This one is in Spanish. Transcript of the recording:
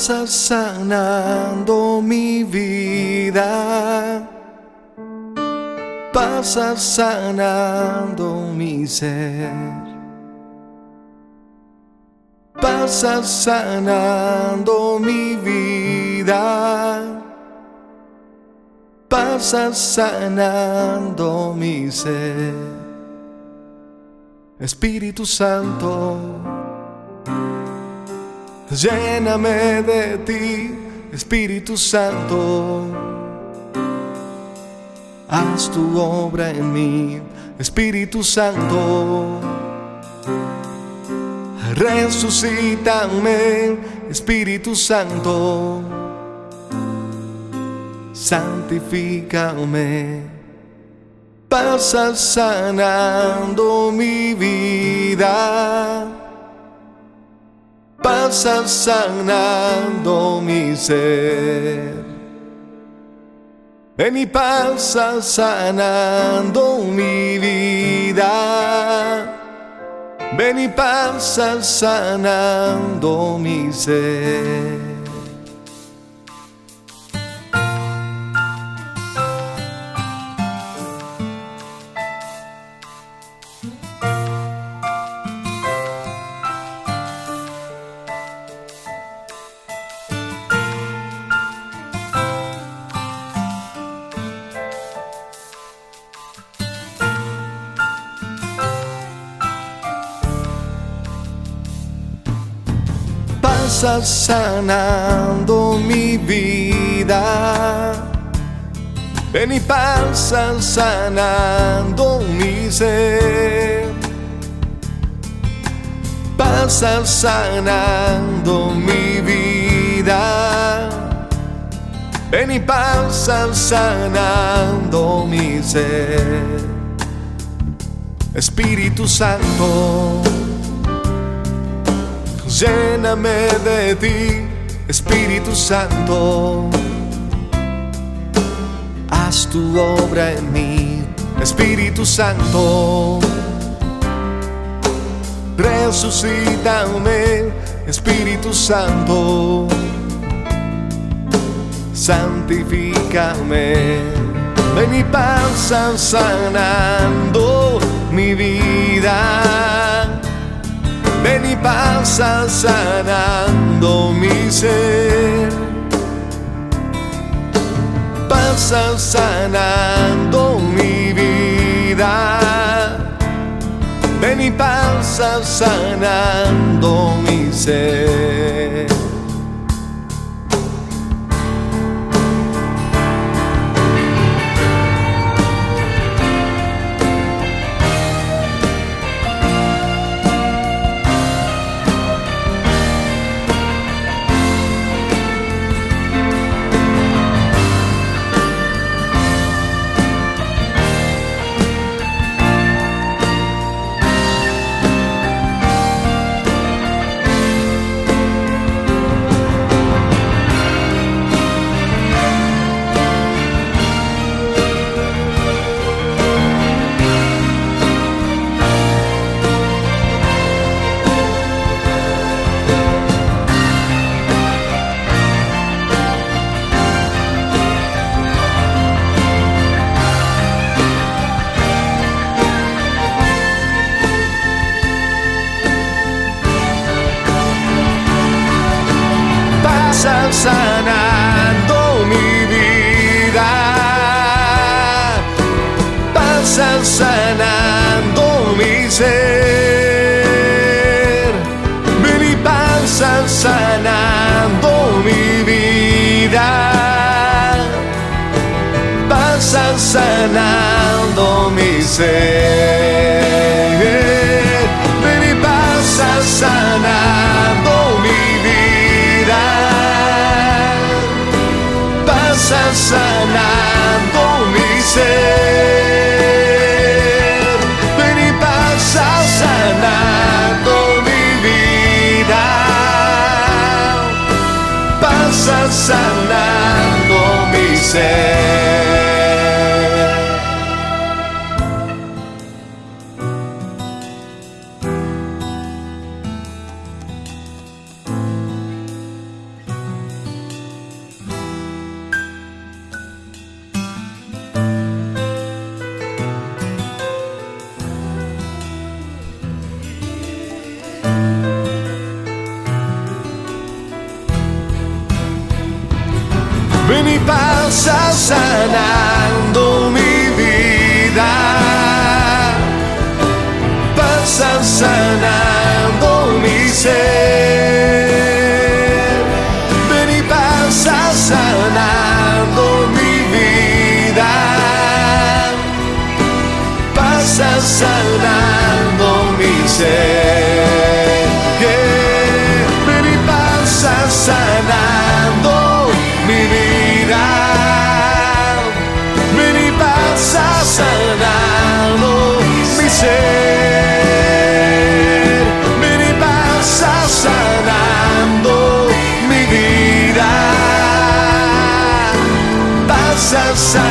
Pasa sanando mi vida. Pasa sanando mi ser. Pasa sanando mi vida. Pasa sanando mi ser. Espíritu Santo Lléname de ti, Espíritu Santo. Haz tu obra en mí, Espíritu Santo. Resucítame, Espíritu Santo. Santifícame. Pasa sanando mi vida pasa sanando mi ser. Ven y pasa sanando mi vida. Ven y pasa sanando mi ser. Pasa sanando mi vida. Ven y pasa sanando mi ser. Pasa sanando mi vida. Ven y pasa sanando mi ser. Espíritu Santo Lléname de ti, Espíritu Santo. Haz tu obra en mí, Espíritu Santo. Resucítame, Espíritu Santo. Santifícame. Ven y pasa sanando mi vida pasa sanando mi ser. Pasa sanando mi vida. Ven y pasa sanando mi ser. Sanando mi vida. Pasa sanando mi ser. Ven y pasa sanando mi vida. Pasa sanando mi ser. Ser. Ven y pasa sanando mi vida. Pasa sanando mi ser. Pasa sanando Pasa sanando mi ser.